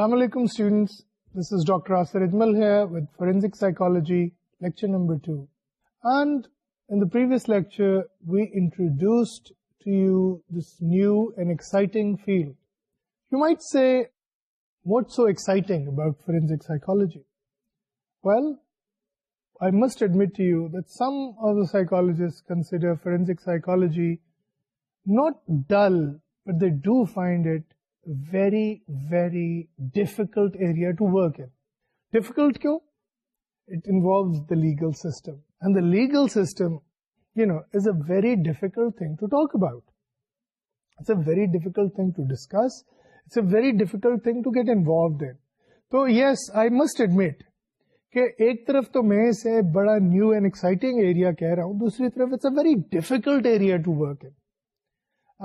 السلام علیکم آسر ادملسک psychology lecture numbers we introduced new field سی واٹسک psychology well I must admit some of psychologist consider forensic psychology not dull they do find it very very difficult area to work in difficult کیوں it involves the legal system and the legal system you know is a very difficult thing to talk about it's a very difficult thing to discuss it's a very difficult thing to get involved in تو yes I must admit کہ ایک طرف تو میں اسے بڑا new and exciting area کہہ رہا ہوں دوسری طرف it's a very difficult area to work in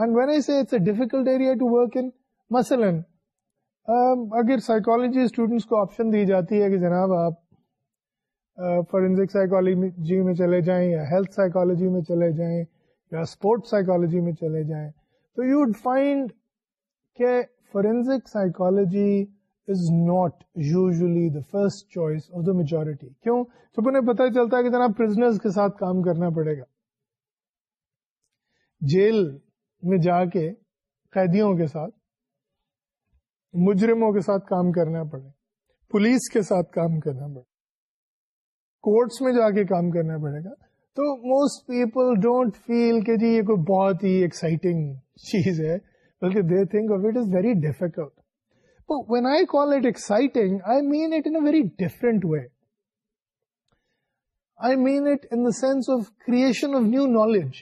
and when I say it's a difficult area to work in مثلا اگر سائیکالوجی اسٹوڈینٹس کو آپشن دی جاتی ہے کہ جناب آپ فورینزک سائیکالوجی میں چلے جائیں یا ہیلتھ سائیکالوجی میں چلے جائیں یا اسپورٹ سائیکالوجی میں چلے جائیں تو یو وڈ فائنڈ کہ forensic psychology is not usually the first choice of the majority کیوں جب انہیں پتا چلتا ہے کہ جناب پرزنرز کے ساتھ کام کرنا پڑے گا جیل میں جا کے قیدیوں کے ساتھ مجرموں کے ساتھ کام کرنا پڑے پولیس کے ساتھ کام کرنا پڑے کورٹس میں جا کے کام کرنا پڑے گا تو موسٹ پیپل ڈونٹ فیل کہ جی یہ کوئی بہت ہی ایکسائٹنگ چیز ہے بلکہ they think of it is very difficult when I call it exciting I mean it in very different way I mean it in sense of کرو knowledge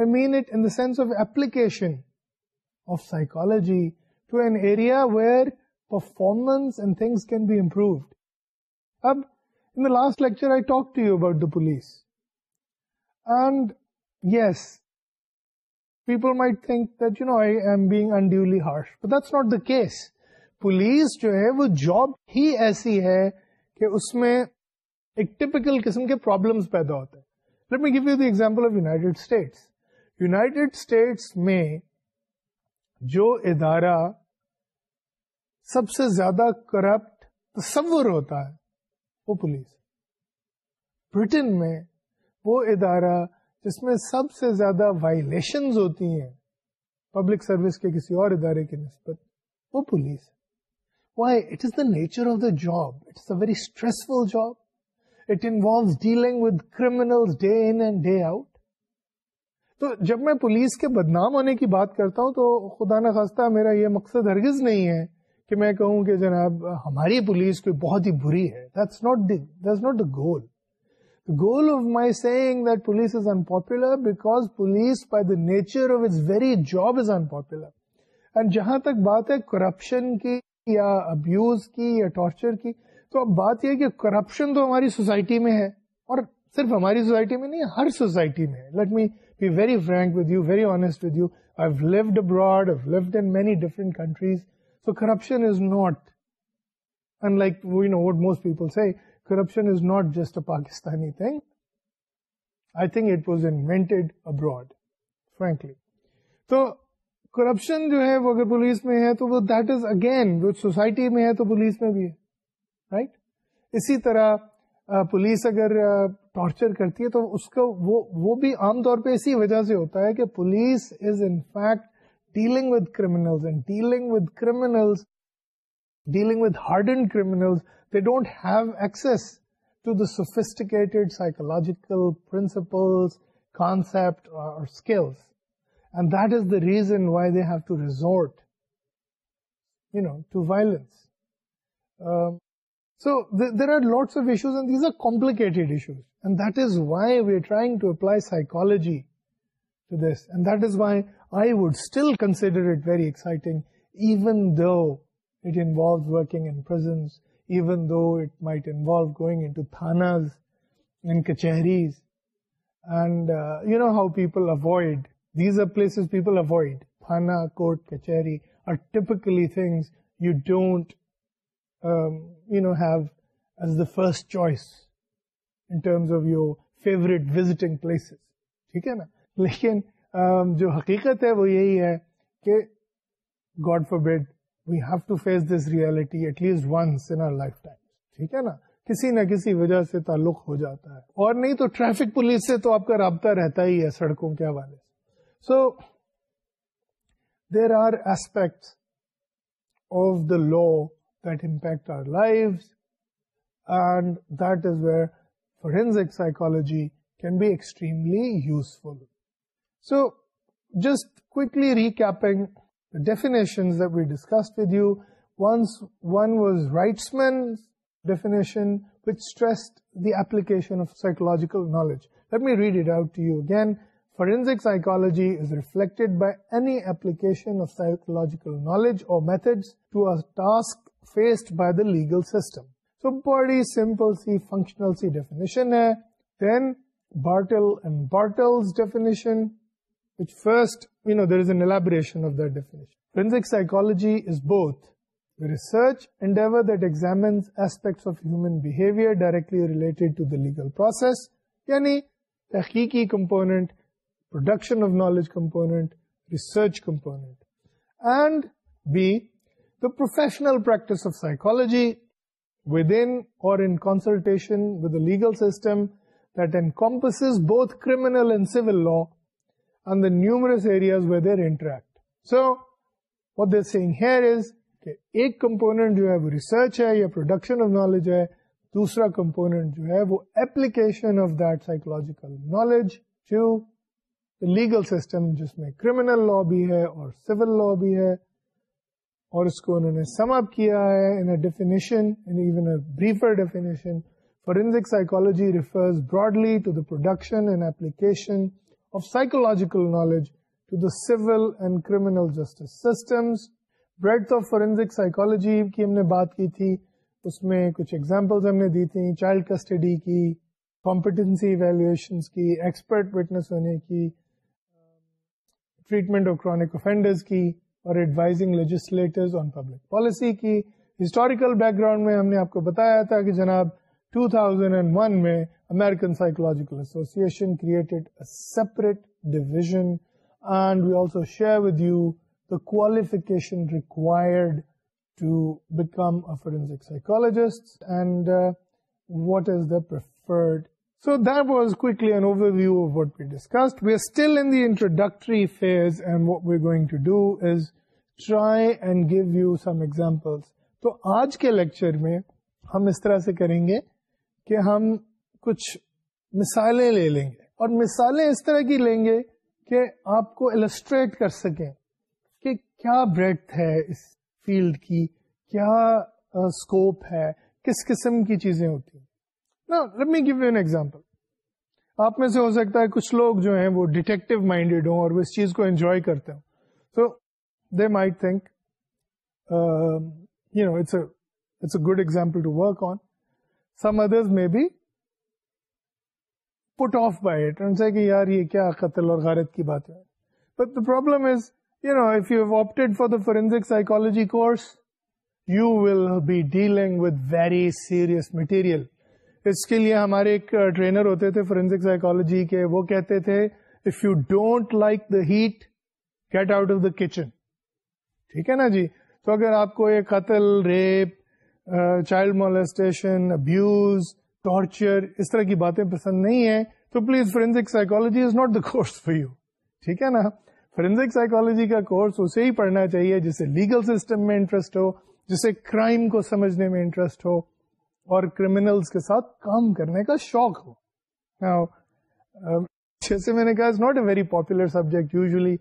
I mean it in sense of application of psychology last lecture case police جو ہے وہ job ہی ایسی ہے کہ اس میں ایک typical قسم کے پرابلم پیدا ہوتا ہے let me go the example of یوناڈ status یوناڈ status میں جو ادارہ سب سے زیادہ کرپٹ تصور ہوتا ہے وہ پولیس برٹن میں وہ ادارہ جس میں سب سے زیادہ وائلیشنز ہوتی ہیں پبلک سروس کے کسی اور ادارے کی نسبت وہ police why it is the nature of the job is a very stressful job it involves dealing with criminal day and day out تو جب میں پولیس کے بدنام ہونے کی بات کرتا ہوں تو خدا نا خاص میرا یہ مقصد ہرگز نہیں ہے کہ میں کہوں کہ جناب ہماری پولیس کوئی بہت ہی بری ہے that's that's not not goal goal of my saying that police unpopular because police by the nature of its very job is unpopular and جہاں تک بات ہے کرپشن کی یا ابیوز کی یا ٹارچر کی تو اب بات یہ کہ کرپشن تو ہماری سوسائٹی میں ہے اور صرف ہماری سوسائٹی میں نہیں ہر سوسائٹی میں ہے me very frank with you various کرپشنٹیڈ abroad frankly تو کرپشن جو ہے وہ پولیس میں ہے تو وہ دیٹ از اگین جو سوسائٹی میں ہے تو پولیس میں بھی ہے رائٹ اسی طرح پولیس اگر ٹارچر کرتی ہے تو اس کا وہ, وہ بھی عام طور پہ اسی وجہ سے ہوتا ہے کہ police is in fact dealing with and dealing with criminal dealing with hardened and they don't have access to the sophisticated psychological principle concept اور skills and that is the reason why they have to resort you know, to violence. Um, so, th there are lots of issues and these are complicated issues. جی to this and I would still considers in terms of your favourite visiting places ٹھیک ہے نا لیکن جو حقیقت ہے وہ یہی ہے کہ good for we have to face this reality at least once in lifetime ٹھیک ہے نا کسی نہ کسی وجہ سے تعلق ہو جاتا ہے اور نہیں تو ٹریفک پولیس سے تو آپ کا رابطہ رہتا ہی ہے سڑکوں کے حوالے سے so there are aspect of the law impact our life and that is where forensic psychology کی ایپلیکیشنجیکل knowledge let me read it out to you again forensic psychology is reflect by any ایپلیکیشنجیکل knowledge or method to a task faced by the legal system so بڑی simple سی functional سی definition definition ہے then Bartol and directly related process یعنی تحقیقی production production of knowledge component research component and B professional practice of psychology within اور legal system then کو law in news where interact so what this seeing here is ایک component جو ہے وہ research ہے یا production of knowledge ہے دوسرا کمپونٹ جو ہے وہ application of that psychological knowledge to legal system جس میں کرمینل لا بھی ہے اور سیول لا بھی ہے اور اس کو انہوں نے سم اپ کیا ہے in a definition even a briefer definition forensic psychology refers broadly to the production and application of psychological knowledge to the civil and criminal justice systems breadth of forensic psychology کی ہم نے بات کی تھی اس میں کچھ ایگزامپلز ہم نے دی تھیں چائلڈ کسٹڈی کی کمپٹنسی ویلویشن کی ایکسپرٹ وٹنس ہونے کی ٹریٹمنٹ آف کرانک افینڈرز کی اور ایڈوائزنگ آن پبلک پالیسی کی ہسٹوریکل بیک گراؤنڈ میں ہم نے آپ کو بتایا تھا کہ جناب 2001 میں American psychological association created a separate division and we also share with you the qualification required to become forensic psychologist and what is the preferred So that was quickly an overview of what what we discussed. we're still in the introductory phase and going to do is so that was کو آج کے lecture میں ہم اس طرح سے کریں گے کہ ہم کچھ مثالیں لے لیں گے اور مثالیں اس طرح کی لیں گے کہ آپ کو السٹریٹ کر سکیں کہ کیا بریتھ ہے اس فیلڈ کی کیا اسکوپ ہے کس قسم کی چیزیں ہوتی ہیں me give you an example آپ میں سے ہو سکتا ہے کچھ لوگ جو ہیں وہ ڈیٹیکٹو مائنڈیڈ ہوں اور وہ اس چیز کو انجوائے کرتے ہوں so they might think you know it's a good example to work on some other put of bias سے کہ یار یہ کیا قتل اور غارت کی بات ہے but the problem is you you know if opted for the forensic psychology course you will be dealing with very serious material اس کے لیے ہمارے ایک ٹرینر ہوتے تھے فورینسک سائیکولوجی کے وہ کہتے تھے if you don't like the heat get out of the kitchen ٹھیک ہے نا جی تو اگر آپ کو یہ قتل rape child molestation abuse torture اس طرح کی باتیں پسند نہیں ہے تو please forensic psychology is not the course for you ٹھیک ہے نا فورینسک سائیکولوجی کا کورس اسے ہی پڑھنا چاہیے جسے لیگل سسٹم میں انٹرسٹ ہو جسے کرائم کو سمجھنے میں انٹرسٹ ہو اور کرمینلس کے ساتھ کام کرنے کا شوق ہو um, جیسے میں نے کہا not a very popular subject usually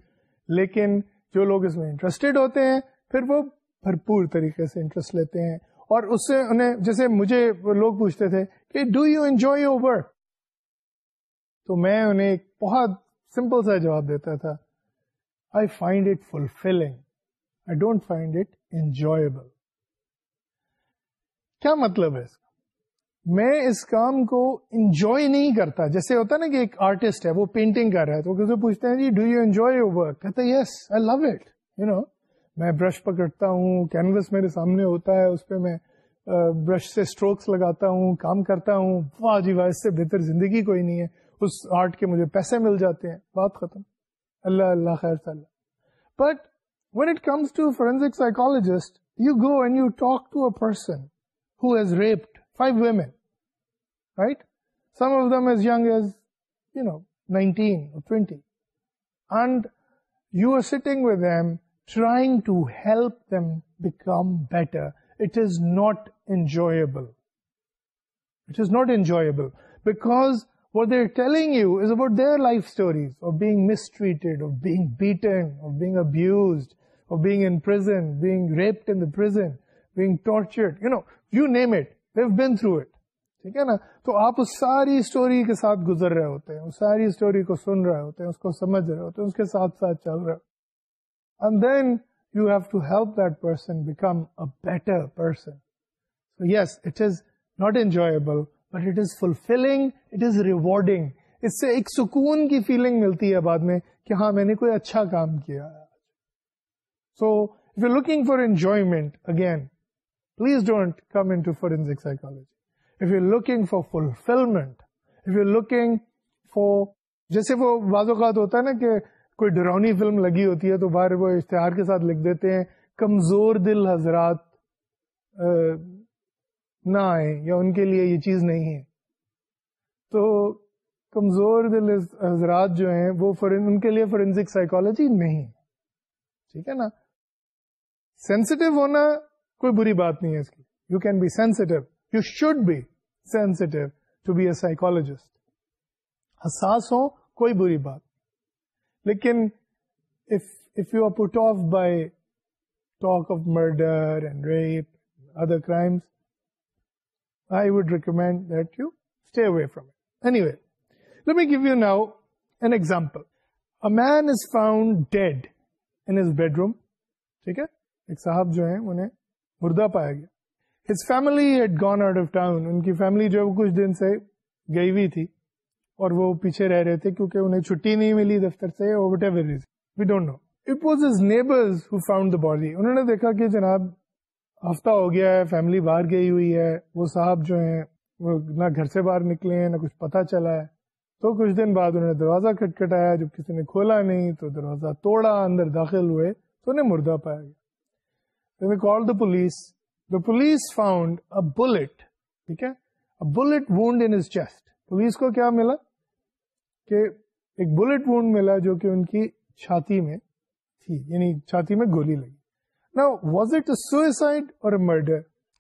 لیکن جو لوگ اس میں انٹرسٹیڈ ہوتے ہیں پھر وہ بھرپور طریقے سے انٹرسٹ لیتے ہیں اور اس سے انہیں جیسے مجھے لوگ پوچھتے تھے کہ do you enjoy your work تو میں انہیں ایک بہت سمپل سا جواب دیتا تھا I find it fulfilling I don't find it enjoyable کیا مطلب ہے اس کا میں اس کام کو انجوائے نہیں کرتا جیسے ہوتا نا کہ ایک آرٹسٹ ہے وہ پینٹنگ کر رہا ہے تو پوچھتے ہیں جی do you you enjoy your work yes I love it no میں برش پکڑتا ہوں کینوس میرے سامنے ہوتا ہے اس پہ میں برش سے اسٹروکس لگاتا ہوں کام کرتا ہوں واہ جی واہ اس سے بہتر زندگی کوئی نہیں ہے اس آرٹ کے مجھے پیسے مل جاتے ہیں بات ختم اللہ اللہ خیر صلاح but when it comes to forensic psychologist you go and you talk to a person who has raped five women, right? Some of them as young as, you know, 19 or 20. And you are sitting with them trying to help them become better. It is not enjoyable. It is not enjoyable because what they're telling you is about their life stories of being mistreated, of being beaten, of being abused, of being in prison, being raped in the prison, being tortured. You know, you name it it been through ٹھیک ہے نا تو آپ اس ساری story کے ساتھ گزر رہے ہوتے ہیں اس ساری اسٹوری کو سن رہے ہوتے ہیں اس کو سمجھ رہے ہوتے ہیں اس کے ساتھ ساتھ چل رہے and then you have to help that person become a better person yes it is not enjoyable but it is fulfilling it is rewarding اس سے ایک سکون کی فیلنگ ملتی ہے بعد میں کہ ہاں میں نے کوئی اچھا کام کیا so you looking for enjoyment again please don't come into forensic psychology if you looking for full film for جیسے وہ بعض اوقات ہوتا ہے نا کہ کوئی ڈرونی فلم لگی ہوتی ہے تو باہر وہ اشتہار کے ساتھ لکھ دیتے ہیں کمزور دل حضرات نہ آئے یا ان کے لیے یہ چیز نہیں ہے تو کمزور دل حضرات جو ہیں وہ ان کے لیے فورینسک سائیکالوجی نہیں ٹھیک ہے نا سینسٹیو ہونا کوئی بری بات نہیں ہے اس کی you can be sensitive you should be sensitive to be a psychologist حساس ہو کوئی بری بات لیکن if you you you are put off by talk of murder and and rape other crimes, I would recommend that stay away from it. Anyway, let me give now an example. A man is found dead in his bedroom. ٹھیک ہے مردہ پایا گیا had gone out of town ان کی family جو کچھ دن سے گئی ہوئی تھی اور وہ پیچھے رہ رہے تھے کیونکہ انہیں چھٹی نہیں ملی دفتر سے باڈی انہوں نے دیکھا کہ جناب ہفتہ ہو گیا ہے فیملی باہر گئی ہوئی ہے وہ صاحب جو ہیں وہ نہ گھر سے باہر نکلے ہیں نہ کچھ پتا چلا ہے تو کچھ دن بعد انہوں نے دروازہ کٹکھٹایا جب کسی نے کھولا نہیں تو دروازہ توڑا اندر داخل ہوئے تو انہیں مردہ پایا گیا we called the The police. police found a bullet, ٹھیک ہے bullet wound in chest police کو کیا ملا کہ ایک بلٹ وونڈ ملا جو کہ ان کی چھاتی میں تھی یعنی چھاتی میں گولی لگی نا was it suicide or a murder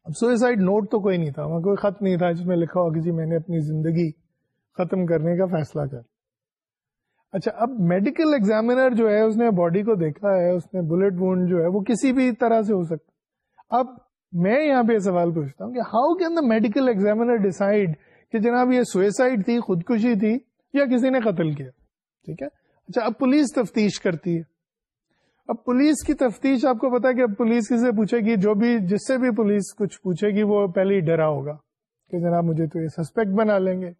اب سوئسائڈ نوٹ تو کوئی نہیں تھا وہاں کوئی خط نہیں تھا جس میں لکھا ہوگا جی میں نے اپنی زندگی ختم کرنے کا فیصلہ کر اچھا اب میڈیکل ایگزامینر جو ہے اس نے باڈی کو دیکھا ہے اس نے بلٹ جو ہے وہ کسی بھی طرح سے ہو سکتا اب میں یہاں پہ یہ سوال پوچھتا ہوں کہ how can the medical examiner decide کہ جناب یہ سوئسائڈ تھی خودکشی تھی یا کسی نے قتل کیا ٹھیک ہے اچھا اب پولیس تفتیش کرتی ہے اب پولیس کی تفتیش آپ کو پتا کہ اب پولیس سے پوچھے گی جو بھی جس سے بھی پولیس کچھ پوچھے گی وہ پہلے ہی ڈرا ہوگا کہ جناب مجھے تو یہ سسپیکٹ بنا لیں گے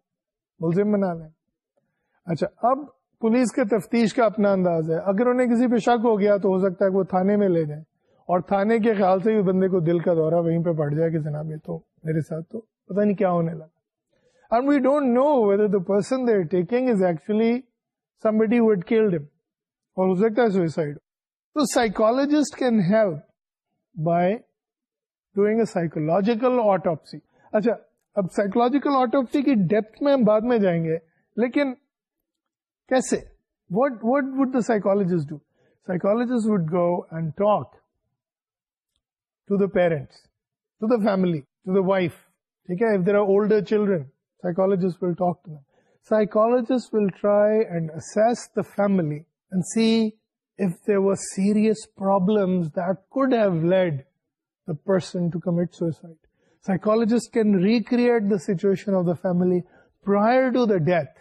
ملزم بنا لیں گے اچھا اب پولیس کے تفتیش کا اپنا انداز ہے اگر انہیں کسی پہ شک ہو گیا تو ہو سکتا ہے کہ وہ تھانے میں لے جائیں اور تھانے کے خیال سے بندے کو دل کا دورہ وہیں پہ پڑ جائے کہ جناب یہ تو میرے ساتھ تو پتا نہیں کیا ہونے لگا and we don't know whether the person they taking is actually somebody willed اور ہو سکتا ہے psychologist can help by doing a psychological autopsy اچھا اب سائیکولوجیکل آٹوپسی کی ڈیپتھ میں ہم بعد میں جائیں گے لیکن کیسے psychologist do psychologist would go and talk older children psychologist will try and the فیملیڈنٹ psychologist can recreate the session of the family prior to the death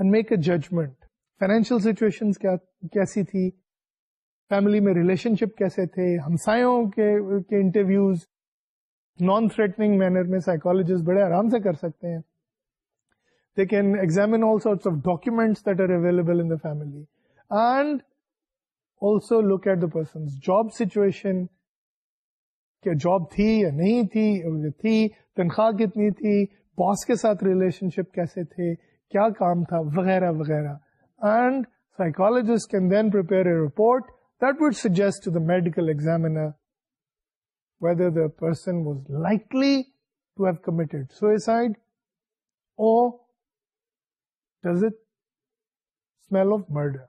and make a judgement financial situation کیسی تھی فیملی میں relationship کیسے تھے ہمسایوں کے interviews non threatening manner میں psychologist بڑے آرام سے کر سکتے ہیں they can examine all sorts of that are available in the the family and also look at person job situation کیا جاب تھی یا نہیں تھی تھی تنخواہ کتنی تھی باس کے ساتھ ریلیشن شپ کیسے تھے کیا کام تھا وغیرہ وغیرہ and psychologist can then per report that would suggest the medical examiner whether the person was likely to have committed O does it smell of murder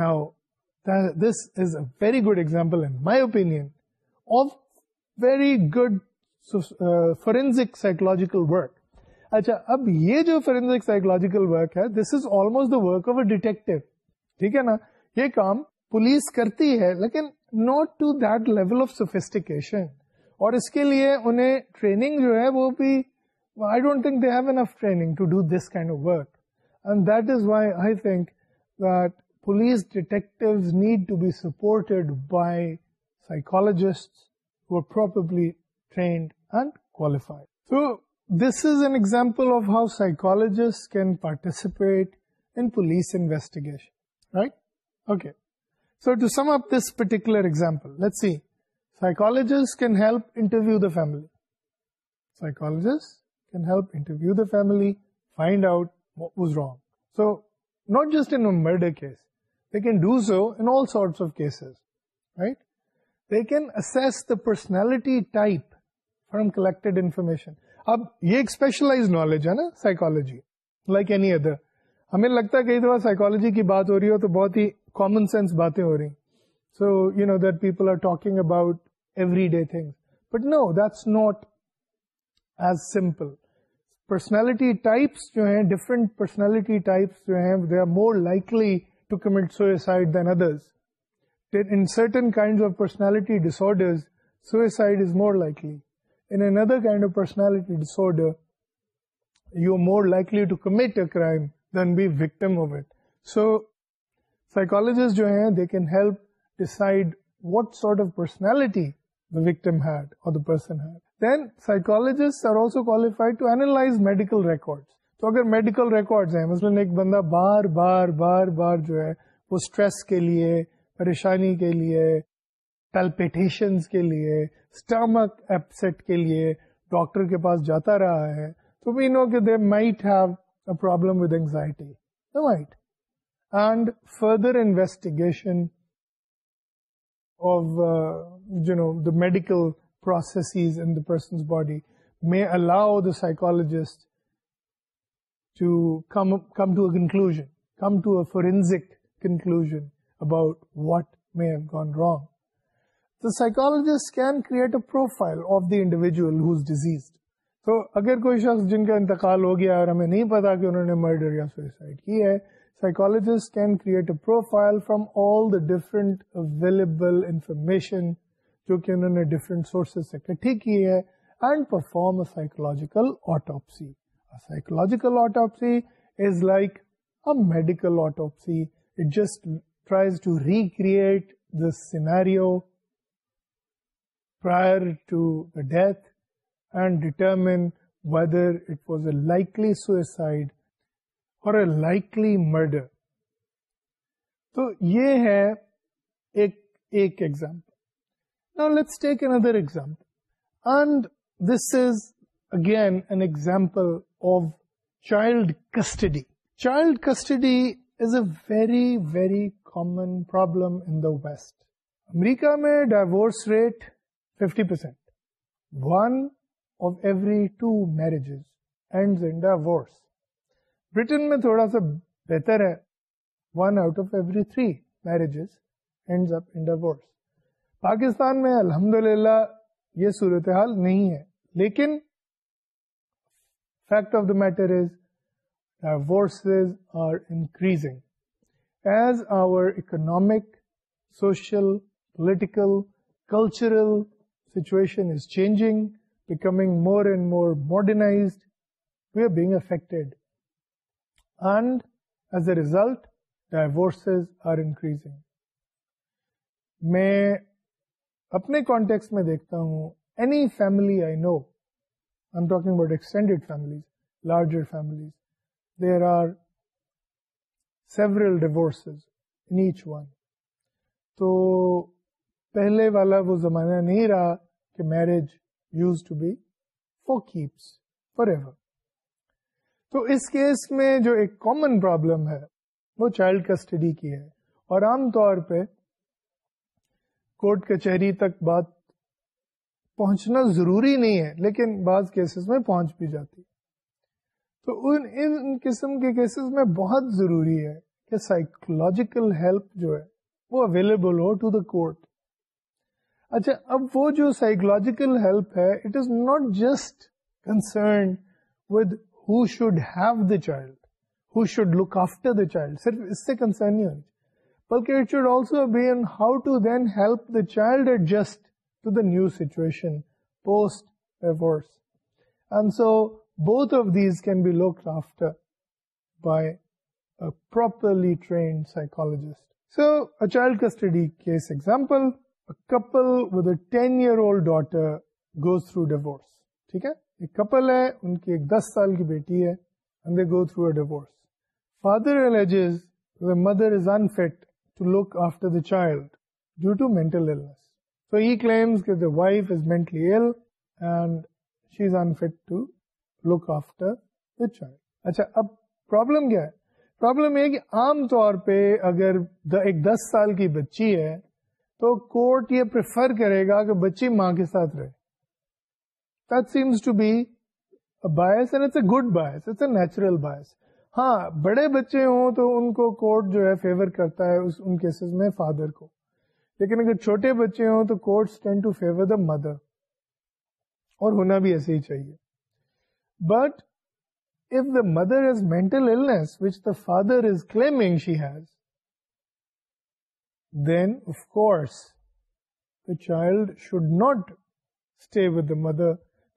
now this is a very good example in my opinion of very good forensic psychological work اچھا اب یہ جو forensic نا یہ کام police کرتی ہے لیکن to to to that that that level of of sophistication اور اس کے لیے انہیں ٹریننگ ٹریننگ جو ہے وہ بھی I I don't think think they have enough do this kind work and is why police detective need be supported by psychologist example of how psychologist can participate help interview the family find out was wrong so not just in murder case they can do so all of cases right they can assess the personality type from collected information اب یہ ایک specialise knowledge ہے نا psychology like any other ہمیں لگتا ہے کئی دفعہ سائیکالوجی کی بات ہو رہی ہو تو بہت ہی کامن سینس باتیں ہو رہی so you know that people are talking about every day thing but no that's not as simple personality types جو ہیں ڈفرنٹ پرسنالٹی ٹائپس جو ہیں they are more likely to commit suicide than in certain kind of personality disorder likely جسٹرو qualified medical record تو اگر medical record ہیں مثلاً ایک بندہ بار بار بار بار جو ہے وہ اسٹریس کے لیے پریشانی کے لیے پیلپیٹیشن کے لیے اسٹمک اپ کے لیے ڈاکٹر کے پاس جاتا رہا ہے تو وی نو کہ they might have a problem with anxiety might and further investigation of you know the medical process in the person's body may allow the psychologist come to a conclusion come to a forensic conclusion about what have gone wrong. Psychologist can create a profile of دل disease تو اگر کوئی شخص جن کا انتقال ہو گیا اور ہمیں نہیں پتا کہ مرڈر یا ہے psychological psychological autopsy is like a medical autopsy it just tries to recreate the scenario death and determine whether it was a likely suicide اور لائکلی مرڈر تو یہ ہےگین an example of child custody child custody is a very very common problem in the West America میں divorce rate fifty percent one of every two marriages and in Britain میں تھوڑا سا بہتر ہے one out of every three and up in Pakistan میں الحمد یہ صورتحال نہیں ہے لیکن fact of the matter is are increasing as our economic social political cultural situation is changing becoming more and more مارڈرائز we are being affect and as a result are increasing میں اپنے context میں دیکھتا ہوں any family I know I talking about extended families larger families there are several divorces in each one تو پہلے والا وہ زمانہ نہیں رہا کہ marriage used to be for keeps for ever تو اس کیس میں جو ایک کامن پرابلم ہے وہ چائلڈ کسٹڈی کی ہے اور عام طور پہ کورٹ کچہری تک بات پہنچنا ضروری نہیں ہے لیکن بعض کیسز میں پہنچ بھی جاتی تو ان قسم کے کیسز میں بہت ضروری ہے کہ سائیکولوجیکل ہیلپ جو ہے وہ اویلیبل ہو ٹو دا کورٹ اچھا اب وہ جو سائیکولوجیکل ہیلپ ہے it is not just concern with who should have the child who should look after the child صرف اس سے کنسرن نہیں بلکہ it should also be N how to then help the child adjust to the new situation post and so both of these can be look after by properly trained psychologist so child custody case example couple with a ten year old daughter goes through divorce ہے ان کی ایک دس سال کی بیٹی ہے divorces the mother is unfit to look after the child D to mental fit to look after the child اچھا اب پروبلم کیا ہے پروبلم یہ کہ آم طور پہ اگر ایک دس سال کی بچی ہے تو کورٹ یہ پریفر کرے گا کہ بچی ماں کے ساتھ رہے that seems to be and it's a good it's a natural bias ہاں بڑے بچے ہوں تو ان کو کورٹ جو ہے فیور کرتا ہے اس ان کیسز میں فادر کو لیکن اگر چھوٹے بچے ہوں تو tend to favour the mother اور ہونا بھی ایسے ہی چاہیے but if the mother is mental father is claiming she has done of course the child should not stay with the mother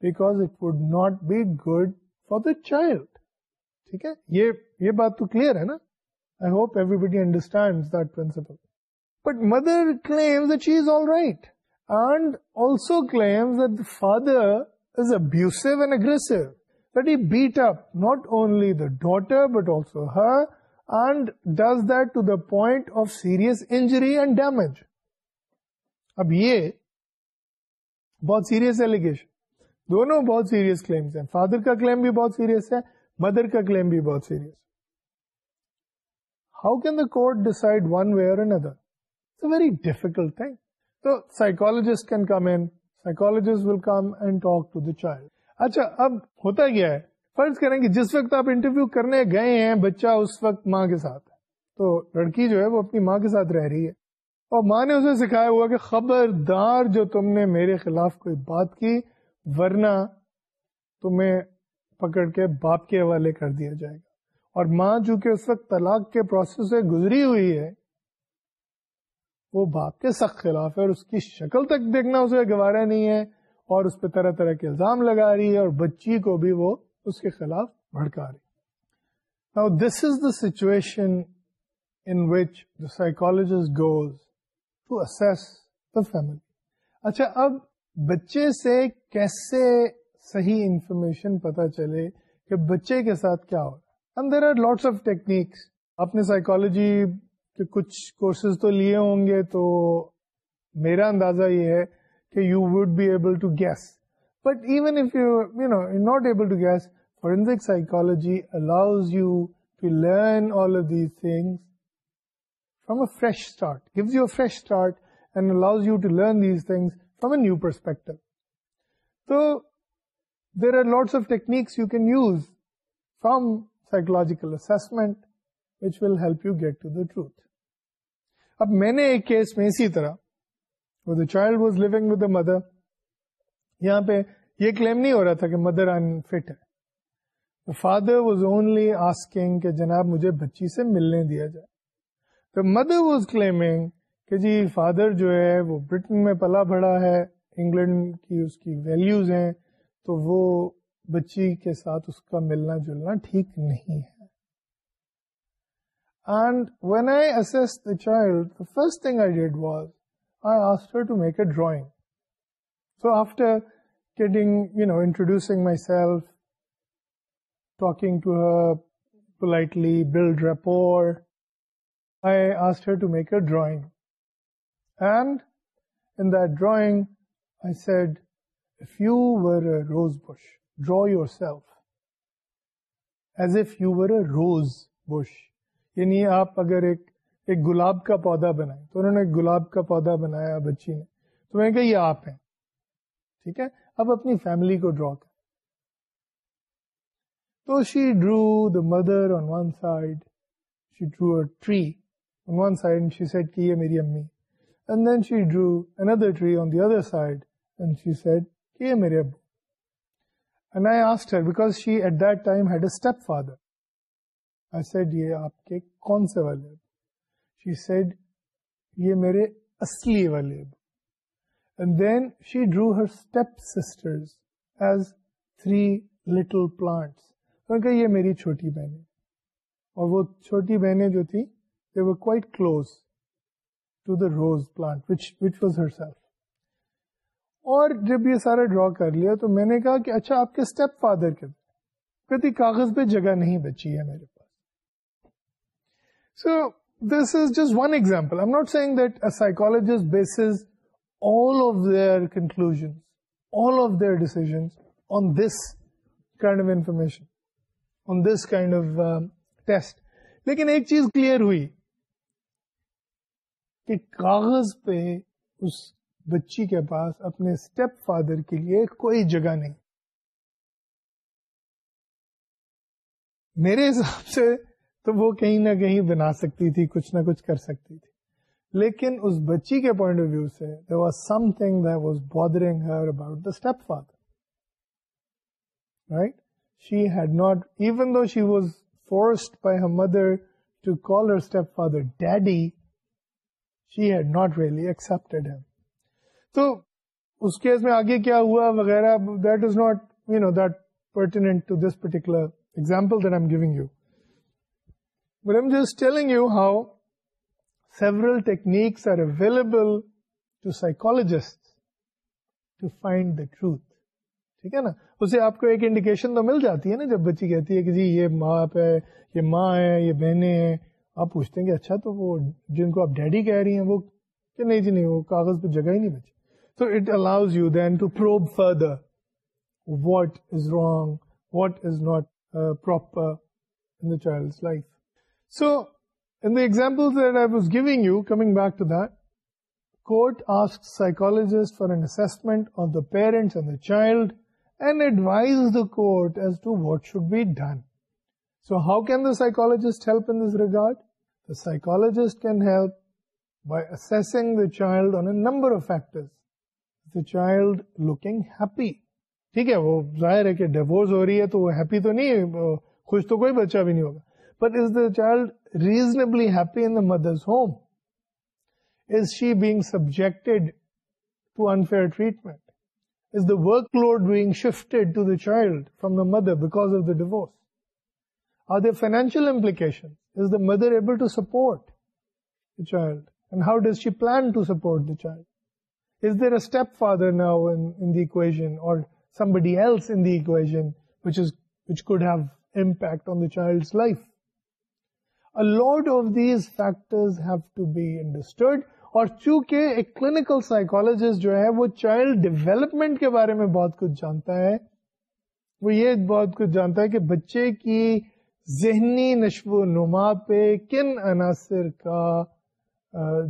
back it what be good for the child ٹھیک ہے یہ یہ بات تو کلیئر ہے نا I hope everybody understand the principle but مدرمس the cheese all right and also claims that the father is abusive and aggressive you beat up not only the daughter but also her point of serious injury and damage اب یہ بہت serious allegation دونوں بہت serious claims ہیں father کا claim بھی بہت serious ہے مدر کا کلیم بھی بہت serious how can the court decide one way اور ویری ڈیفیکلٹ تھنگ تو psychologist can come and psychologist will come and talk to the child اچھا اب ہوتا کیا ہے فرض کریں کہ جس وقت آپ انٹرویو کرنے گئے ہیں بچہ اس وقت ماں کے ساتھ تو لڑکی جو ہے وہ اپنی ماں کے ساتھ رہ رہی ہے اور ماں نے اسے سکھایا ہوا کہ خبردار جو تم نے میرے خلاف کوئی بات کی ورنہ تمہیں پکڑ کے باپ کے حوالے کر دیا جائے گا اور ماں چونکہ اس وقت طلاق کے پروسیس سے گزری ہوئی ہے وہ باپ کے سخت خلاف ہے اور اس کی شکل تک دیکھنا اسے گوارا نہیں ہے اور اس پہ طرح طرح کے الزام لگا رہی ہے اور بچی کو بھی وہ اس کے خلاف بھڑکا رہی this is the situation goes family اچھا اب بچے سے کیسے صحیح انفارمیشن پتا چلے کہ بچے کے ساتھ کیا ہو رہا ہے نے سائیکالوجی کے کچھ کورسز تو لیے ہوں گے تو میرا اندازہ یہ ہے کہ you would be able to guess but even to guess فورینزی allows you to learn all from fresh start gives you to learn پر there are lots of techniques from psychological help you get to the truth اب میں نے ایک case میں اسی طرح child was لوگ with a mother یہاں پہ یہ کلیم نہیں ہو رہا تھا کہ مدر انفٹ ہے فادر واز اونلی آسکنگ کہ جناب مجھے بچی سے ملنے دیا جائے تو مدر واز کلیمنگ کہ جی فادر جو ہے وہ برٹن میں پلا بڑا ہے انگلینڈ کی اس کی ویلیوز ہیں تو وہ بچی کے ساتھ اس کا ملنا جلنا ٹھیک نہیں ہے child first thing was I to make a drawing so drawing, my self if blood were a rose a rose bush as your self as a rose bush. یعنی آپ اگر ایک ایک گلاب کا پودا بنائے تو انہوں نے گلاب کا پودا بنایا بچی نے تو نے کہ یہ آپ ہیں ٹھیک ہے اب اپنی فیملی کو ڈرا کر تو she drew the mother on one side she drew a tree on one side she said کی ہے میری امی and then she drew another tree on the other side and she said کی ہے میرے ابو and I asked her because she at that time had a step father I said یہ آپ کے کون سے والے ابو شی سیڈ یہ میرے اصلی والے ابو then she drew her stepsister plant میری چھوٹی بہنیں اور وہ چھوٹی بہنیں جو the the rose plant was her self اور جب یہ سارا ڈرا کر لیا تو میں نے کہا کہ اچھا آپ کے اسٹیپ فادر کے کہتی کاغذ پہ جگہ نہیں بچی ہے میرے پاس so this is just one example I seeing that a psychologist bases all of their conclusions, all of their decisions on this kind of information, on this kind of um, test. Lekin ek cheez clear hui, ke kaagaz pe us bachi ke paas apne stepfather ke liye koi jaga nahi. میرے حساب سے تو وہ کہیں نہ کہیں بنا سکتی تھی کچھ نہ کچھ کر سکتی تھی لیکن اس بچی کے پوائنٹ آف ویو سے mother to call her daddy she had not really accept تو اس کیس میں آگے کیا ہوا وغیرہ that is not menu that print particular example telling you how several techniques are available to to psychologists find the truth. نا اسے آپ کو ایک انڈیکیشن تو مل جاتی ہے نا جب بچی کہتی ہے کہ جی یہ ماں ہے یہ بہنیں ہیں آپ پوچھتے ہیں کہ اچھا تو وہ جن کو آپ ڈیڈی کہہ رہی ہیں وہ کہ نہیں جی نہیں وہ کاغذ پہ جگہ ہی نہیں بچی so it allows you then to pro further what is wrong what is not proper in the child life so In the examples that I was giving you, coming back to that, court asks psychologists for an assessment of the parents and the child and advise the court as to what should be done. So how can the psychologist help in this regard? The psychologist can help by assessing the child on a number of factors. The child looking happy. ٹھیک ہے وہ ظاہر ہے کہ divorce ہو رہی ہے تو وہ ہیپی تو نہیں خوش تو کوئی بچہ بھی نہیں ہوگا but is the child reasonably ہیکی mother's home is she bag subject مدرسل have آف دیز understood اور چونکہ ایک کلینکل سائیکولوجسٹ جو ہے وہ چائلڈ ڈیولپمنٹ کے بارے میں بہت کچھ جانتا ہے وہ یہ بہت کچھ جانتا ہے کہ بچے کی ذہنی نشو و نما پہ کن عناصر کا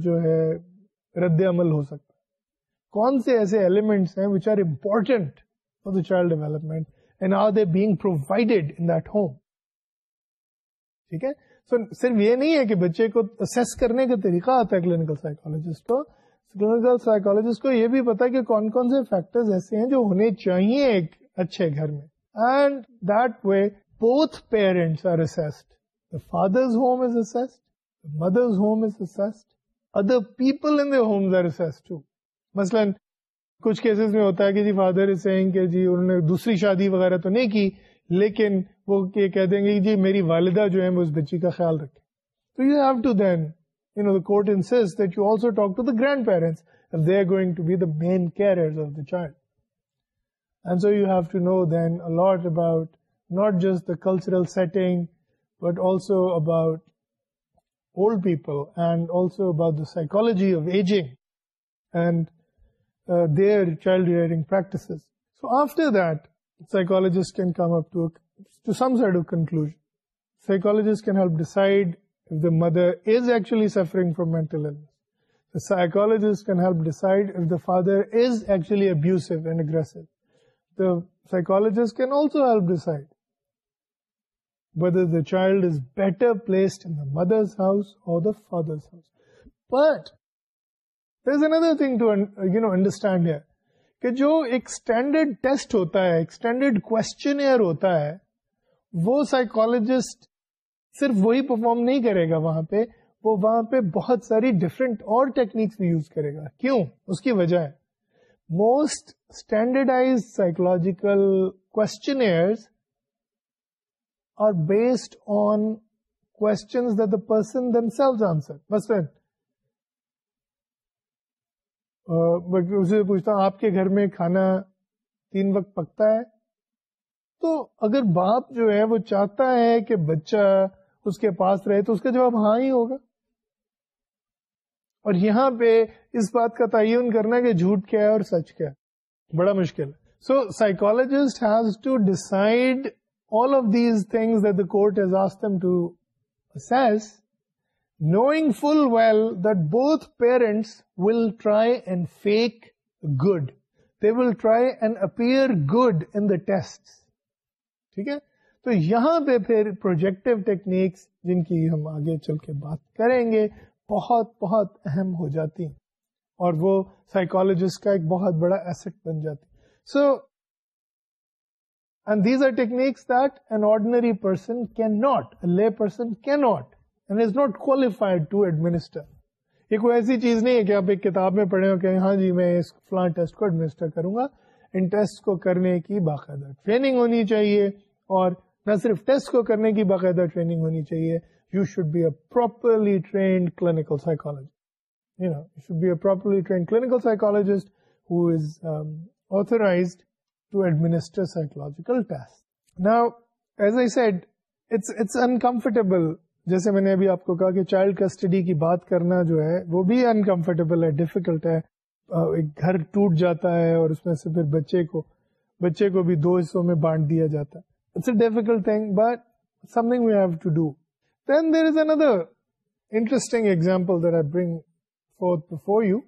جو ہے رد عمل ہو سکتا ہے کون سے ایسے ایلیمنٹس ہیں which are important for the child development and are they being provided in that home ٹھیک ہے سو صرف یہ نہیں ہے کہ بچے کو اسیس کرنے کا طریقہ آتا ہے کلینکل سائیکالوجسٹ کو کلینکل سائیکالوجسٹ کو یہ بھی پتا کہ کون کون سے فیکٹرز ایسے ہیں جو ہونے چاہیے ایک اچھے گھر میں and that way both parents are assessed the father's home is assessed mother's home is assessed other people in homes are assessed to مثلاً کچھ کیسز میں ہوتا ہے کہ جی فادر از سینگ کہ جی انہوں نے دوسری شادی وغیرہ تو نہیں کی لیکن وہ یہ کہہ دیں گے جی میری والدہ جو ہے اس بچی کا خیال رکھے تو you you you have to to then know the the court also talk grandparents that just can come اپڈن سائیکالوجیس مدرسٹرا the father but there is اندرو انڈرسٹینڈ یئر کہ جو ایکسٹینڈیڈ ٹیسٹ ہوتا ہے کوشچنئر ہوتا ہے وہ سائیکولوجسٹ صرف وہی پرفارم نہیں کرے گا وہاں پہ وہ وہاں پہ بہت ساری ڈفرینٹ اور ٹیکنیکس بھی یوز کرے گا کیوں اس کی وجہ ہے most standardise psychological questionnaire are based on the person them sales answer اس سے پوچھتا ہوں آپ کے گھر میں کھانا تین وقت پکتا ہے تو اگر باپ جو ہے وہ چاہتا ہے کہ بچہ اس کے پاس رہے تو اس کا جواب ہاں ہی ہوگا اور یہاں پہ اس بات کا تعین کرنا کہ جھوٹ کیا ہے اور سچ کیا ہے بڑا مشکل ہے so psychologist has to decide all of these things sees knowing full well both parents will try and fake good try and upped in test ٹھیک ہے تو یہاں پہ پھر پروجیکٹو ٹیکنیکس جن کی ہم آگے چل کے بات کریں گے بہت بہت اہم ہو جاتی ہیں اور وہ سائیکولوجسٹ کا ایک بہت بڑا ایسٹ بن جاتی so and these are techniques that an ordinary person can not lay person can not and is not qualified to administer یہ کوئی ایسی چیز نہیں ہے کہ آپ ایک کتاب میں پڑھے ہو کہ ہاں جی میں اس فلاں ٹیسٹ کو ایڈمنسٹر کروں گا ان ٹیسٹ کو کرنے کی باقاعدہ ٹریننگ ہونی چاہیے اور نہ صرف ٹیسٹ کو کرنے کی باقاعدہ ٹریننگ ہونی چاہیے you should be a properly trained clinical psychologist you know you should be a properly trained clinical psychologist who is authorise to administer psychological test now as I said it's it's uncomfortable جیسے میں نے ابھی آپ کو کہا کہ child custody کی بات کرنا جو ہے وہ بھی انکمفرٹیبل ہے ڈیفیکلٹ ہے ایک گھر ٹوٹ جاتا ہے اور اس میں سے پھر بچے کو بچے کو بھی دو حصوں میں بانٹ دیا جاتا ہے it's a difficult thing but something we have to do then there is another interesting example I bring for you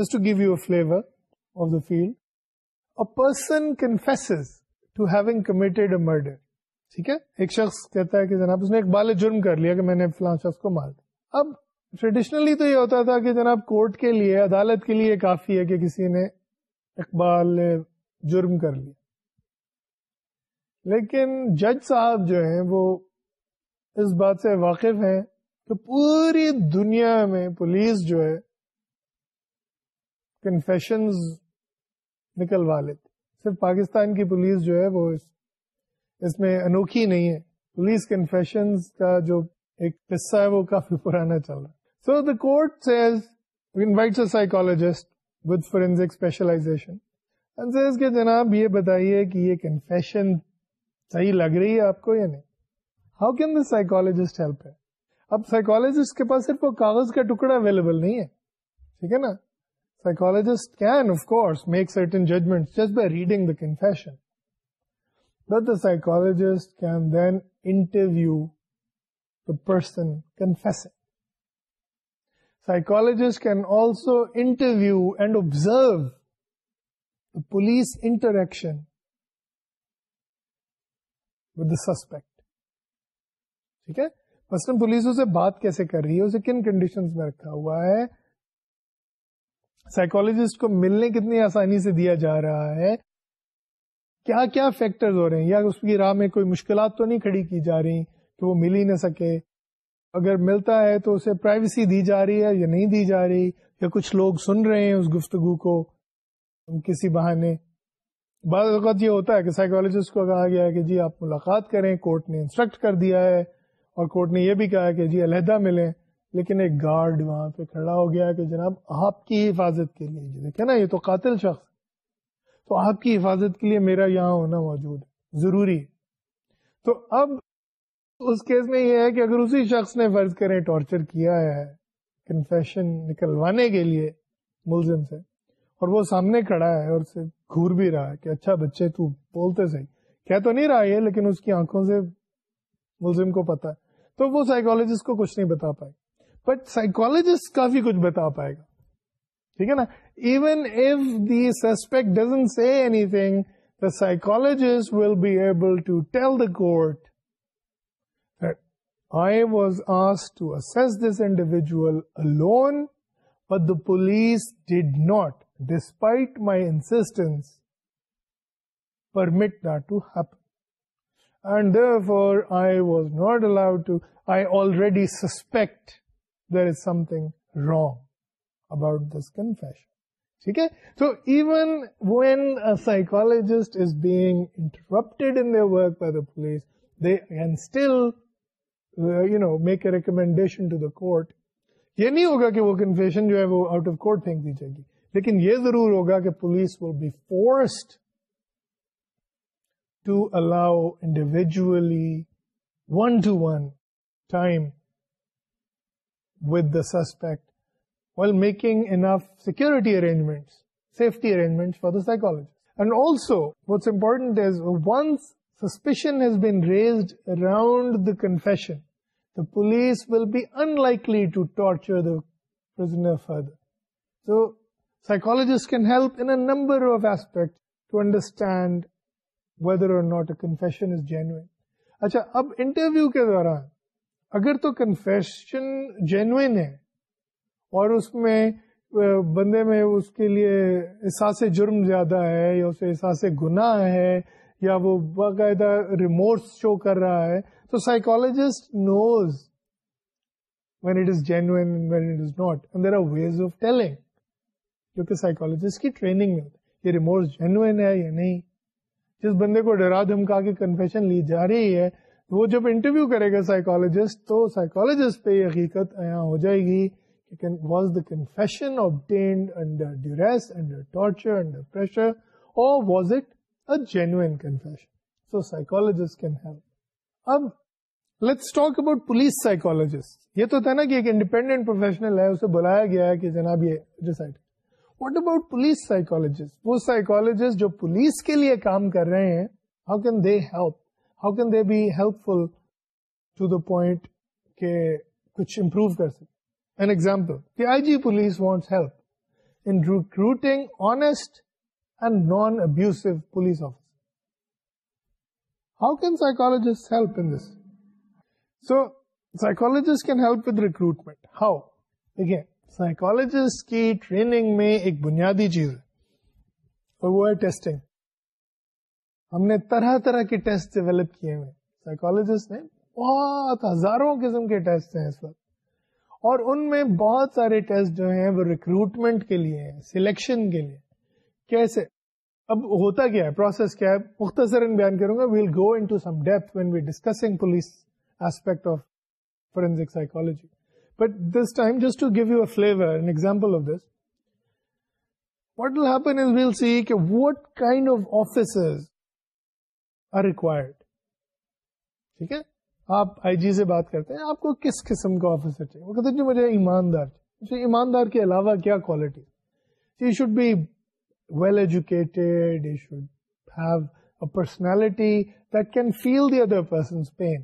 just to give you a flavour of the field فیلڈنس to committed a murder ٹھیک ہے ایک شخص کہتا ہے کہ جناب اس نے ایک بال جرم کر لیا کہ میں نے فلاں شخص کو مار دیا اب ٹریڈیشنلی تو یہ ہوتا تھا کہ جناب کورٹ کے لیے عدالت کے لیے کافی ہے کہ کسی نے اقبال جرم کر لیا لیکن جج صاحب جو ہیں وہ اس بات سے واقف ہیں کہ پوری دنیا میں پولیس جو ہے کنفیشنز نکلوا لیتی صرف پاکستان کی پولیس جو ہے وہ اس اس میں انوکھی نہیں ہے پولیس کنفیشن کا جو ایک قصہ ہے وہ کافی پرانا چل رہا ہے so the court says invite psychologist with forensic specialisation کے جناب یہ بتائیے کہ یہ کنفیشن صحیح لگ رہی ہے آپ کو یا نہیں how can the psychologist help ہے اب سائیکولوجسٹ کے پاس صرف وہ کاغذ کا ٹکڑا اویلیبل نہیں ہے ٹھیک ہے نا psychologist can of course make certain judgment just by reading the confession psychologist can then interview person can face psychologist can also interview and observe the police interaction و سسپیکٹ ٹھیک ہے مثلاً پولیس اسے بات کیسے کر رہی ہے اسے کن کنڈیشن میں رکھا ہوا ہے سائیکولوجسٹ کو ملنے کتنی آسانی سے دیا جا رہا ہے کیا کیا فیکٹرز ہو رہے ہیں یا اس کی راہ میں کوئی مشکلات تو نہیں کھڑی کی جا رہی کہ وہ مل ہی نہ سکے اگر ملتا ہے تو اسے پرائیویسی دی جا رہی ہے یا نہیں دی جا رہی یا کچھ لوگ سن رہے ہیں اس گفتگو کو کسی بہانے بعض اوقات یہ ہوتا ہے کہ سائیکولوجسٹ کو کہا گیا ہے کہ جی آپ ملاقات کریں کورٹ نے انسٹرکٹ کر دیا ہے اور کورٹ نے یہ بھی کہا کہ جی علیحدہ ملیں لیکن ایک گارڈ وہاں پہ کھڑا ہو گیا کہ جناب آپ کی حفاظت کے لیے جی نا یہ تو قاتل شخص ہے تو آپ کی حفاظت کے لیے میرا یہاں ہونا موجود ضروری ہے تو اب اس کیس میں یہ ہے کہ اگر اسی شخص نے فرض کریں ٹارچر کیا ہے کنفیشن نکلوانے کے لیے ملزم سے اور وہ سامنے کھڑا ہے اور اسے گور بھی رہا ہے کہ اچھا بچے تو بولتے صحیح کہہ تو نہیں رہا یہ لیکن اس کی آنکھوں سے ملزم کو پتا ہے تو وہ سائیکولوجسٹ کو کچھ نہیں بتا پائے بٹ سائیکولوجسٹ کافی کچھ بتا پائے گا ٹھیک ہے نا even if the suspect doesn't C anything the psychologist will be able to tell the court I was آس to us this individual alone but the police did not despite my insistence permit not to happen and for I was not allowed to I already suspect there is something wrong about this confession ٹھیک ہے تو even when psychologist is being interrupt in work you know make a recommendation court یہ نہیں ہوگا کہ وہ confession جو ہے وہ آؤٹ آف کورٹ تھینک دی جائے گی لیکن یہ ضرور ہوگا کہ police will be force to allow individually one to one time with the suspect well making security arrangement safety arrangement for داجیس اینڈ آلسو وٹنٹ suspicion police will be unlikely to ٹارچرجیسٹ can help enough aspect understand whether or اگر تو confession genuine ہے اور اس میں بندے میں اس کے لیے احساس جرم زیادہ ہے یا اسے احساس گناہ ہے یا وہ باقاعدہ ریموٹس شو کر رہا ہے تو knows when when it it is is genuine not there are ways of telling جو کہ سائیکولوجسٹ کی ٹریننگ ملتی یہ ریموٹس جینوئن ہے یا نہیں جس بندے کو ڈرا دھمکا کے کنفیشن لی جا رہی ہے وہ جب انٹرویو کرے گا سائیکولس تو سائیکولوجسٹ پہ یہ حقیقت ہو جائے گی واج کنفیشنڈنٹ پروفیشنل ہے کام کر رہے ہیں how can they help how can they helpful to the point کچھ امپروو کر سک ہاوائلوجسٹ سو سائیکولوج کی سائکالگ میں ایک بنیادی چیز ہم نے طرح طرح کے ٹیسٹ ڈیولپ کیے ہیں سائیکولوجسٹ نے بہت ہزاروں قسم کے ٹیسٹ ہیں اس وقت اور ان میں بہت سارے ٹیسٹ جو ہیں وہ ریکروٹمنٹ کے لیے ہیں سلیکشن کے لیے کیسے اب ہوتا کیا ہے پروسیس کیا ہے مختصر ان بیان کروں گا well go into some when we discussing police aspect of forensic psychology but this time just to give you a flavour what kind of required ٹھیک ہے آپ آئی جی سے بات کرتے ہیں آپ کو کس قسم کا آفیسر چاہیے وہ کہتے ہیں مجھے ایماندار چاہیے اچھا، ایماندار کے علاوہ کیا quality should should be well educated have a personality that can feel the other person pain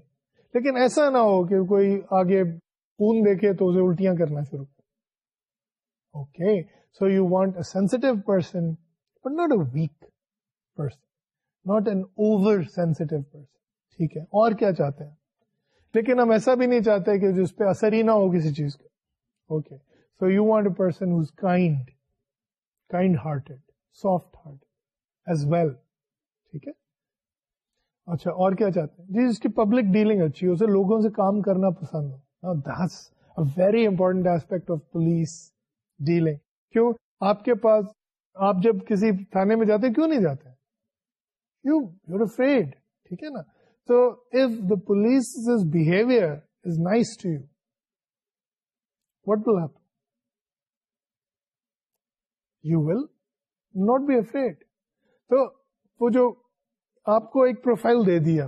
لیکن ایسا نہ ہو کہ کوئی آگے خون دیکھے تو اسے الٹیاں کرنا شروع okay so you want a sensitive person but not a weak person not an over sensitive person ٹھیک ہے اور کیا چاہتے ہیں لیکن ہم ایسا بھی نہیں چاہتے کہ جس پہ اثر ہی نہ ہو کسی چیز کا who's kind kind hearted soft heart as well ٹھیک ہے اچھا اور کیا چاہتے ہیں جی اس کی پبلک ڈیلنگ اچھی ہو اسے لوگوں سے کام کرنا پسند ہو this very important aspect of police dealing کیوں آپ کے پاس آپ جب کسی تھانے میں جاتے کیوں نہیں جاتے یو ٹھیک ہے نا تو if the police behaviour is nice to you what will happen you will not be afraid تو وہ جو آپ کو ایک پروفائل دے دیا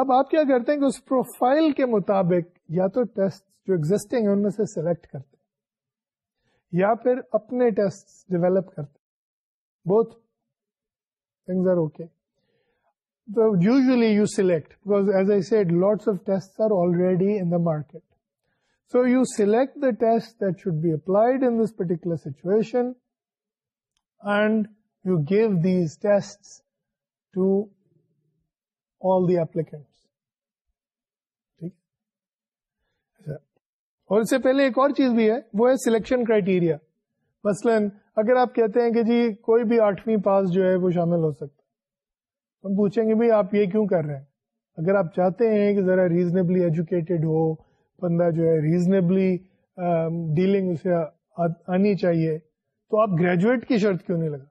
اب آپ کیا کرتے ہیں کہ اس پروفائل کے مطابق یا تو ٹیسٹ جو ایگزٹنگ ہے ان میں سے سلیکٹ کرتے ہیں یا پھر اپنے ٹیسٹ ڈیولپ کرتے بہت things are okay should you select in market so you select that should be tests in this particular applicants. اور اس سے پہلے ایک اور چیز بھی ہے وہ ہے سلیکشن کرائٹیریا مثلاً اگر آپ کہتے ہیں کہ جی کوئی بھی آٹھویں پاس جو ہے وہ شامل ہو سکتا ہم پوچھیں گے بھائی آپ یہ کیوں کر رہے ہیں اگر آپ چاہتے ہیں کہ ذرا ریزنیبلی ایجوکیٹڈ ہو بندہ جو ہے ریزنیبلی ڈیلنگ اسے آنی چاہیے تو آپ گریجویٹ کی شرط کیوں نہیں لگا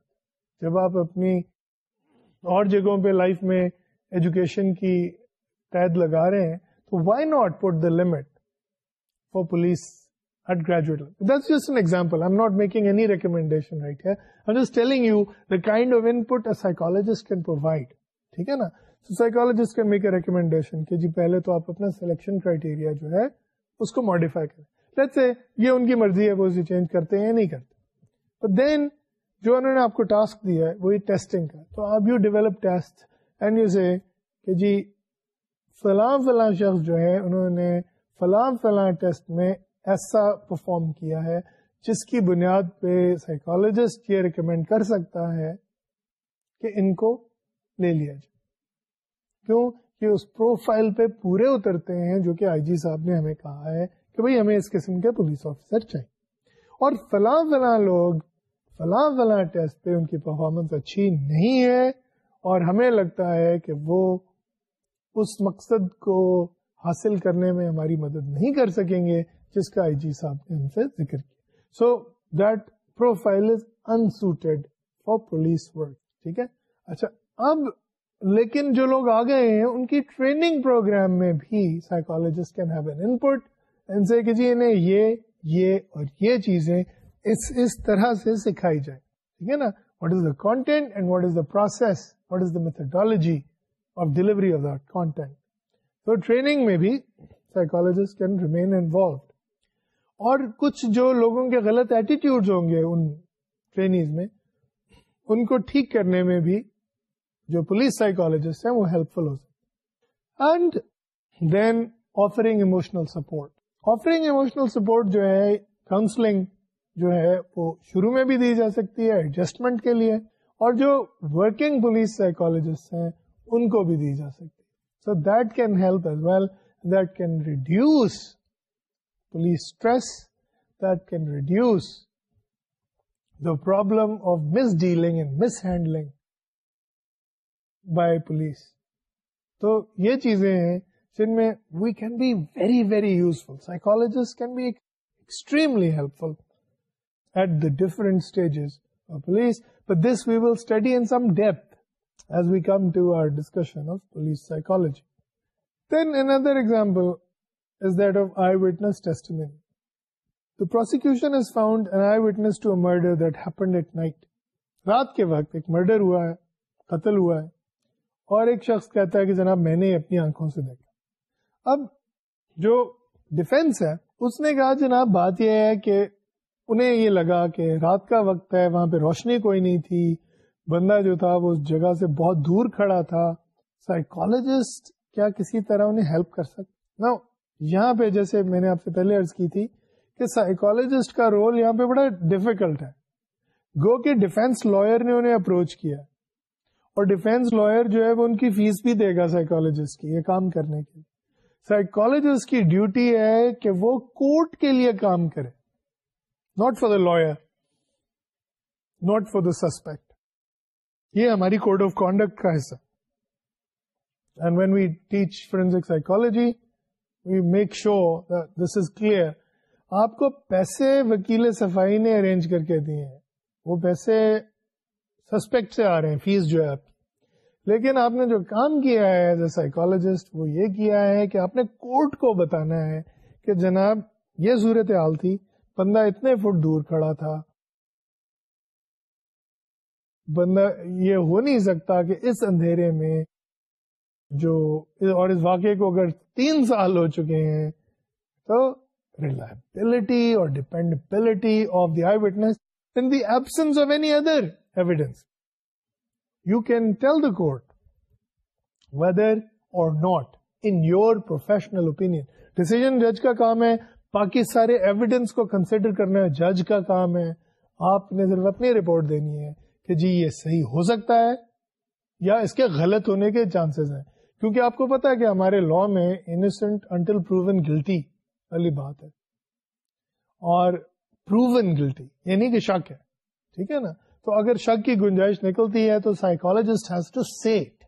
جب آپ اپنی اور جگہوں پہ لائف میں ایجوکیشن کی قید لگا رہے ہیں تو why not put the limit for police at graduate level. That's just just an example. I'm I'm not making any recommendation right here. telling you the kind of input a psychologist can provide. ٹھیک ہے ہے نا تو psychologist can make a recommendation کہ جی پہلے آپ اپنا سلیکشن کرائٹیریا جو اس کو ماڈیفائی کریں یہ ان کی مرضی ہے وہ اسے چینج کرتے ہیں یا نہیں کرتے دین جو انہوں نے آپ کو ٹاسک دیا ہے وہی ٹیسٹنگ کا تو آپ you develop test and you say کہ جی فلاں فلاں شخص جو ہے انہوں نے فلاں فلاں ٹیسٹ میں ایسا پرفارم کیا ہے جس کی بنیاد پہ سائیکالوجسٹ یہ ریکمینڈ کر سکتا ہے کہ ان کو لے لیا جائے کیوں کہ اس پروفائل پہ پورے اترتے ہیں جو کہ آئی جی صاحب نے ہمیں کہا ہے کہ بھئی ہمیں اس قسم کے پولیس آفیسر چاہیے اور فلاں فلاں لوگ فلاں فلاں ٹیسٹ پہ ان کی پرفارمنس اچھی نہیں ہے اور ہمیں لگتا ہے کہ وہ اس مقصد کو حاصل کرنے میں ہماری مدد نہیں کر سکیں گے جس کا آئی جی صاحب نے سے ذکر کیا so that profile is unsuited for police work ٹھیک ہے اچھا اب لیکن جو لوگ آ گئے ہیں ان کی ٹریننگ پروگرام میں بھی psychologist can have an in input سے کہ جی انہیں یہ یہ اور یہ چیزیں اس اس طرح سے سکھائی جائے ٹھیک ہے نا what is the content and what is the process what is the methodology of delivery of content تو ٹریننگ میں بھی سائیکولوجسٹ کین ریمین انوالو اور کچھ جو لوگوں کے غلط ایٹیٹیوڈ ہوں گے ان ٹرینیز میں ان کو ٹھیک کرنے میں بھی جو پولیس سائیکولوجسٹ ہیں وہ ہیلپ فل ہو سکتے and then offering support offering emotional support جو ہے کاؤنسلنگ جو ہے وہ شروع میں بھی دی جا سکتی ہے ایڈجسٹمنٹ کے لیے اور جو ورکنگ پولیس سائیکولوجسٹ ہیں ان کو بھی دی جا سکتی ہے so that can help as well that can reduce stress then reduce the problem of misdealing by police تو یہ چیزیں ہیں جن میں we can be very very useful psychologist کی different police we will study in some depth as we come to our discussion of police psychology then another example is that that of eyewitness eyewitness testimony. The prosecution has found an to a murder happened at night. رات کے وقت ایک ایک murder ہوا ہوا ہے ہے ہے قتل اور شخص کہتا کہ جناب میں نے اپنی آنکھوں سے دیکھا اب جو ڈیفینس ہے اس نے کہا جناب بات یہ ہے کہ انہیں یہ لگا کہ رات کا وقت ہے وہاں پہ روشنی کوئی نہیں تھی بندہ جو تھا وہ اس جگہ سے بہت دور کھڑا تھا سائیکالوجسٹ کیا کسی طرح انہیں ہیلپ کر سکتے نا یہاں پہ جیسے میں نے آپ سے پہلے عرض کی تھی کہ سائیکولوجسٹ کا رول یہاں پہ بڑا ڈیفیکلٹ ہے گو کہ ڈیفینس لائر نے انہیں اپروچ کیا اور ڈیفینس لائر جو ہے وہ ان کی فیس بھی دے گا سائیکولوجسٹ کی یہ کام کرنے کے سائیکولوجسٹ کی ڈیوٹی ہے کہ وہ کورٹ کے لیے کام کرے not for the lawyer not for the suspect یہ ہماری کوڈ آف کانڈکٹ کا حصہ and when we teach forensic psychology make sure this is clear آپ کو پیسے وکیل صفائی نے ارینج کر کے دیے ہیں وہ پیسے سسپیکٹ سے آ رہے ہیں فیس جو ہے آپ کی لیکن آپ نے جو کام کیا ہے ایز اے سائیکولوجسٹ وہ یہ کیا ہے کہ آپ نے کورٹ کو بتانا ہے کہ جناب یہ صورت حال تھی بندہ اتنے فٹ دور کھڑا تھا بندہ یہ ہو نہیں سکتا کہ اس اندھیرے میں جو اور اس واقعے کو اگر تین سال ہو چکے ہیں تو ریلائبلٹی اور dependability of the eyewitness in the absence of any other evidence you can tell the court whether or not in your professional opinion decision جج کا کام ہے باقی سارے ایویڈینس کو کنسیڈر کرنا ہے جج کا کام ہے آپ نے صرف اپنی رپورٹ دینی ہے کہ جی یہ صحیح ہو سکتا ہے یا اس کے غلط ہونے کے چانسز ہیں کیونکہ آپ کو پتا ہے کہ ہمارے لا میں انسینٹ انٹل پروون گلٹی والی بات ہے اور پروون گلٹی یعنی کہ شک ہے ٹھیک ہے نا تو اگر شک کی گنجائش نکلتی ہے تو سائیکولوجسٹ ہیز ٹو سیٹ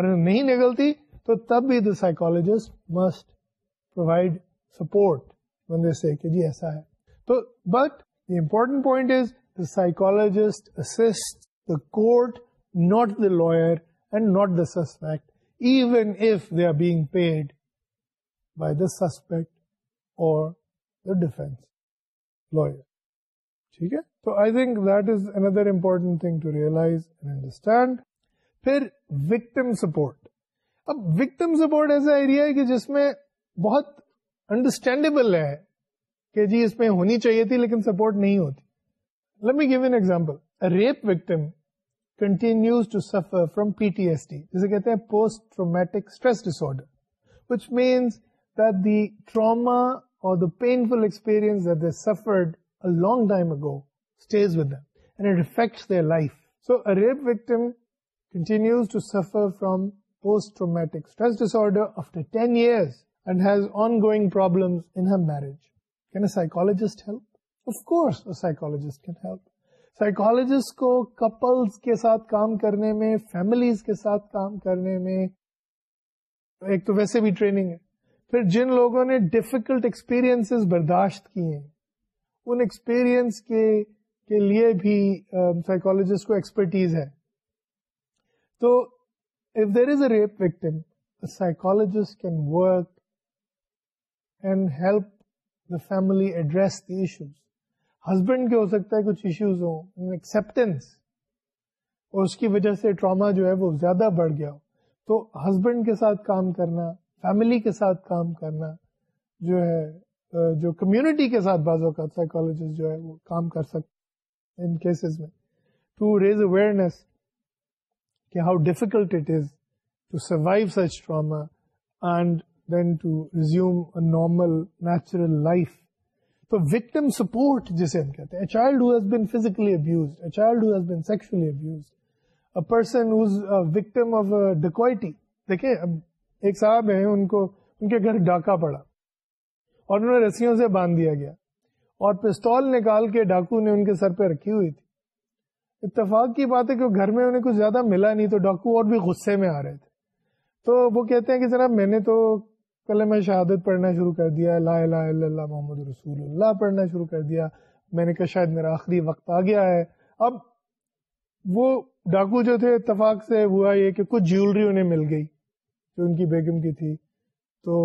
اور نہیں نکلتی تو تب بھی the psychologist must provide support بندے سے کہ جی ایسا ہے تو but important point is the psychologist the court not the lawyer and not the suspect even if they are being paid by the suspect or the defense lawyer. ٹھیک ہے تو I think that is another important thing to realise and understand پھر victim support اب victim support ایسا area ہے کہ جس میں بہت انڈرسٹینڈیبل ہے کہ جی اس میں ہونی چاہیے تھی لیکن سپورٹ نہیں ہوتی لمبی give an example rape victim continues to suffer from PTSD. This is called post-traumatic stress disorder, which means that the trauma or the painful experience that they suffered a long time ago stays with them and it affects their life. So a rape victim continues to suffer from post-traumatic stress disorder after 10 years and has ongoing problems in her marriage. Can a psychologist help? Of course a psychologist can help. Psychologist کو couples کے ساتھ کام کرنے میں families کے ساتھ کام کرنے میں ایک تو ویسے بھی ٹریننگ ہے پھر جن لوگوں نے ڈیفیکلٹ ایکسپیرئنس برداشت کیے ہیں ان ایکسپیرئنس کے کے لیے بھی سائیکولوجسٹ um, کو ایکسپرٹیز ہے تو if there is a rape victim psychologist can work and help the family address the issues husband کے ہو سکتا ہے کچھ ایشوز ہوں ایکسپٹینس اور اس کی وجہ سے ٹراما جو ہے وہ زیادہ بڑھ گیا ہو تو ہسبینڈ کے ساتھ کام کرنا فیملی کے ساتھ کام کرنا جو ہے جو کمیونٹی کے ساتھ بعض اوقات سائیکولوجسٹ جو ہے وہ کام کر سکتے ان کیسز میں ٹو ریز اویئرنیس کہ how difficult it is to survive such trauma and then to resume normal natural life تو وکٹم سپورٹ جسے ہم کہتے ہیں child who has been physically abused child who has been sexually abused a person who's victim of ڈکوئٹی دیکھیں اب ایک صاحب ہیں ان کو ان کے گھر ڈاکہ پڑا اور انہوں نے رسیوں سے باندھ دیا گیا اور پسٹول نکال کے ڈاکو نے ان کے سر پہ رکھی ہوئی تھی اتفاق کی بات ہے کہ گھر میں انہیں کچھ زیادہ ملا نہیں تو ڈاکو اور بھی غصے میں آ رہے تھے تو وہ کہتے ہیں کہ جناب میں نے تو کل میں شہادت پڑھنا شروع کر دیا لا الا اللہ محمد رسول اللہ پڑھنا شروع کر دیا میں نے کہا شاید میرا آخری وقت آ گیا ہے اب وہ ڈاکو جو تھے اتفاق سے ہوا یہ کہ کچھ جیولری انہیں مل گئی جو ان کی بیگم کی تھی تو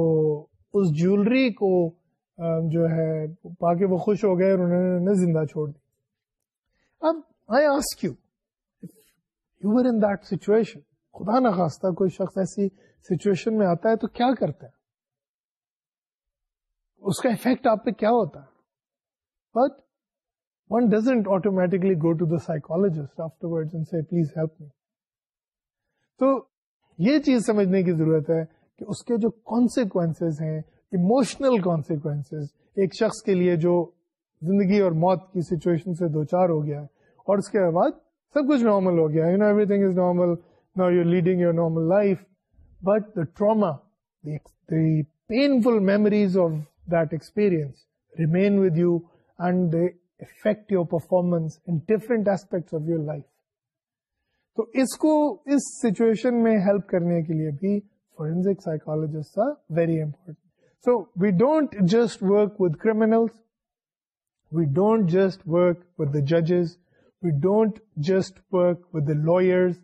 اس جیولری کو جو ہے پا کے وہ خوش ہو گئے اور انہوں نے زندہ چھوڑ دی اب I ask you you are in that situation خدا نخواستہ کوئی شخص ایسی سچویشن میں آتا ہے تو کیا کرتا ہے اس کا افیکٹ آپ پہ کیا ہوتا ہے but one doesn't automatically go to the psychologist word سے پلیز ہیلپ می تو یہ چیز سمجھنے کی ضرورت ہے کہ اس کے جو کانسیکوینس ہیں کانسیکوینس ایک شخص کے لیے جو زندگی اور موت کی سچویشن سے دو چار ہو گیا ہے اور اس کے بعد سب کچھ نارمل ہو گیا you know everything is normal نا you leading your normal life but the trauma painful memories of affect performance different aspect of your life تو اس کو اس سچویشن میں ہیلپ کرنے کے لیے بھی forensic are very important so we don't just work with criminals we don't just work with the ججز we don't just work with the lawyers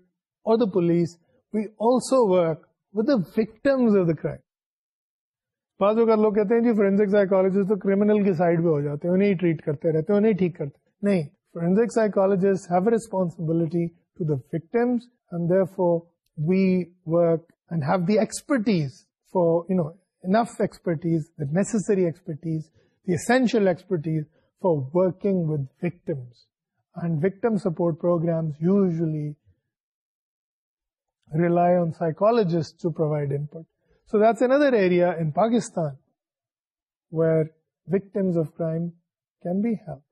اور the police we also work with the victims of the crime بعض اگر لوگ کہتے ہیں جی forensic psychologist تو criminal کی سائڈ پہ ہو جاتے ہیں انہیں ٹریٹ کرتے رہتے ہیں انہیں ٹھیک کرتے نہیں forensic psychologist have responsibility to the victims and therefore we work and have the expertise for you know enough expertise the necessary expertise the essential expertise for working with victims and victim support programmes usually rely on psychologists to provide input. So that's another area in Pakistan where victims of crime can be help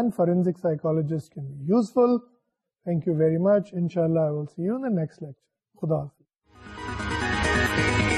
and forensic psychologist can be useful thank you very مچ ان شاء اللہ خدا حافظ